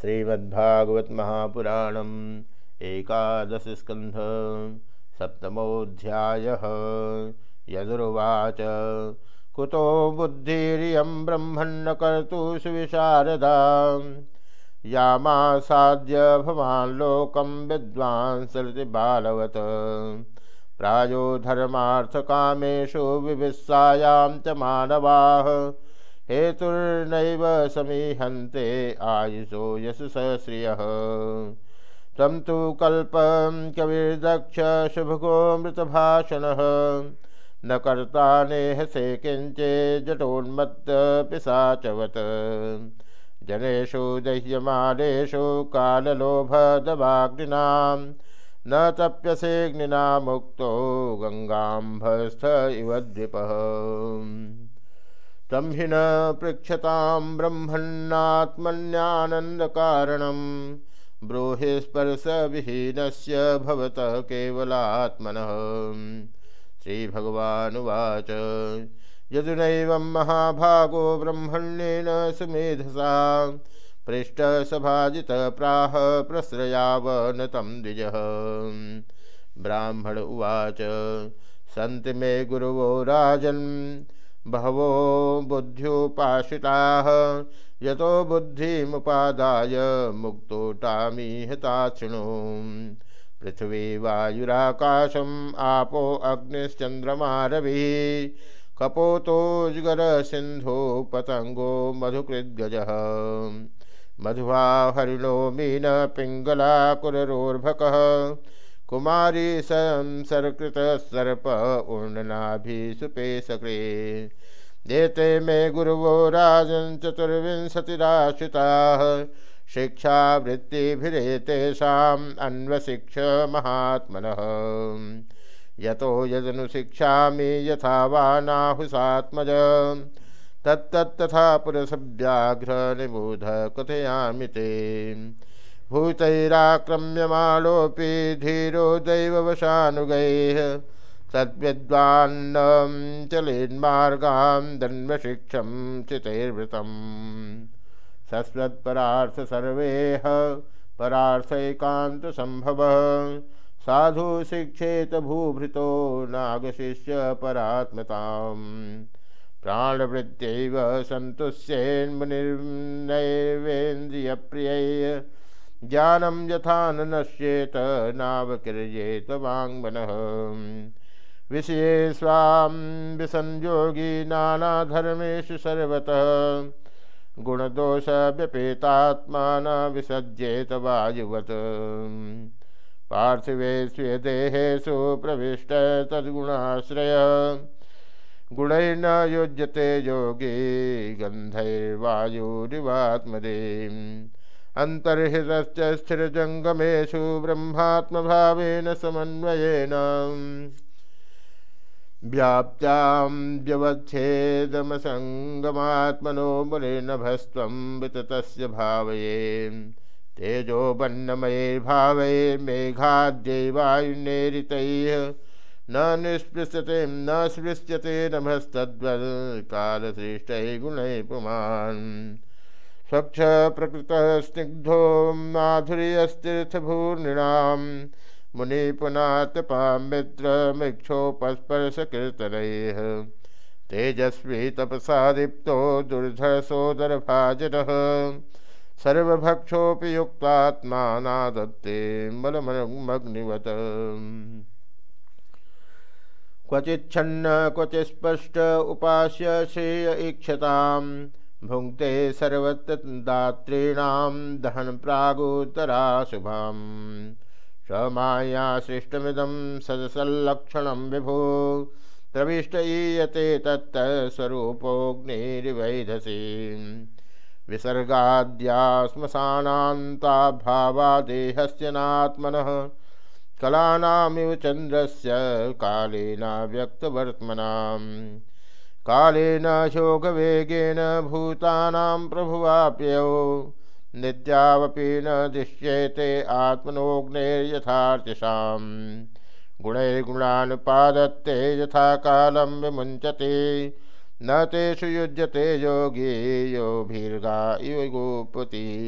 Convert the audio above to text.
श्रीमद्भागवत महापुराणम एकादश स्कंध सप्तमोध्याय यदुर्वाच। कुतो बुद्धिरियं ब्रह्मण्य कर्तु सुविशारदा यामासाद्य भवान् लोकं विद्वांसृति बालवत्। प्रायो धर्मार्थकामेषु विविस्सायां च मानवाः। हेतुर्नैव समीहन्ते आयुषो यशस श्रियः त्वं तु कल्पं कविर्दक्ष मृतभाषणः। न कर्ता नेहसे किञ्चे जटोन्मत्तपिशाचवत् जनेषु दह्यमानेषु काललोभदवाग्निनां। न तप्यसेऽग्निना मुक्तो गङ्गाम्भस्थ इव द्विपः। न पृक्षतां ब्रह्मण्यात्मन्यानन्दकारणं ब्रूहि स्पर्शविहीनस्य भवतः केवलात्मनः। श्रीभगवानुवाच यदुनैवं महाभागो ब्रह्मण्येन सुमेधसा पृष्ठसभाजितप्राह प्रस्रयावन तं द्विजः। ब्राह्मण उवाच, सन्ति मे गुरुवो राजन् बहवो बुद्ध्युपाश्रिताः यतो बुद्धिमुपादाय मुक्तोटामीहता शृणु पृथ्वी वायुराकाशम् आपो अग्निश्चन्द्रमा रविः कपोतोज्गरसिन्धो पतङ्गो मधुकृद्गजः। मधुवा हरिणो मीन पिङ्गलाकुररोर्भकः कुमारी संसर्कृत सर्प ऊर्णनाभिसुपेशकृ देते मे गुरुवो राजन् चतुर्विंशतिराश्रिताः। शिक्षावृत्तिभिरेतेषाम् अन्वशिक्ष महात्मनः। यतो यदनुशिक्षामि यथा वा नाहुसात्मज तत्तथा पुरसव्याघ्र निबोध कथयामि ते। भूतैराक्रम्यमाणोऽपि धीरो दैववशानुगैः तद्विद्वान्नं चलेन्मार्गां दन्वशिक्षं चितैर्वृतम्। सस्वत्परार्थ सर्वेह परार्थैकान्तसम्भवः। साधु शिक्षेत भूभृतो नागशिष्य परात्मताम्। प्राणवृत्त्यैव सन्तुष्येन्मुनिर्नैवेन्द्रियप्रियै ज्ञानं यथा न नश्येत, नावकीर्येत वाङ्मनः। विषये स्वां विसंयोगी नानाधर्मेषु सर्वतः। गुणदोषव्यपेतात्मा न विसज्येत वायुवत्। पार्थिवे स्वेदेहेषु प्रविष्ट तद्गुणाश्रय। गुणैर्न युज्यते योगी गन्धैर्वायुरिवात्मदेम् अन्तर्हितश्च स्थिरजङ्गमेषु ब्रह्मात्मभावेन समन्वयेन व्याप्त्यां व्यवच्छेदमसङ्गमात्मनो मुनिर्नभस्त्वं विततस्य भावये तेजोबन्नमयैर्भावैर्मेघाद्यैवायुर्नेरितैः न निःस्पृश्यते न स्पृश्यते नभस्तद्वल्कालसृष्टैः गुणैः पुमान्। स्वच्छ प्रकृत स्निग्धो माधुर्यस्तीर्थभूर्णिणां मुनिपुनातपां मित्रमिक्षोपस्पर्शकीर्तनैः तेजस्वी तपसा दीप्तो दुर्धरसोदरभाजनः सर्वभक्षोऽपि युक्तात्मा नादत्ते मलमग्निवत् क्वचिच्छन्न क्वचिस्पष्ट उपास्य श्रेय ईक्षताम्। भुङ्क्ते सर्वदात्रीणां दहन प्रागुत्तराशुभां स्वमाया सृष्टमिदं सदसल्लक्षणं विभो। प्रविष्ट ईयते तत्तस्वरूपोऽग्निरिवैधसी विसर्गाद्या श्मशानान्ता भावादेहस्य नात्मनः कलानामिव चन्द्रस्य कालेनाव्यक्तवर्त्मनाम्। कालेन शोकवेगेन भूतानां प्रभुवाप्यौ। नित्यावपि न दृश्येते आत्मनोऽग्नेर्यथार्चिषां गुणैर्गुणानुपादत्ते यथा कालं विमुञ्चते। न तेषु युज्यते योगी योभिर्गा इव गोपति।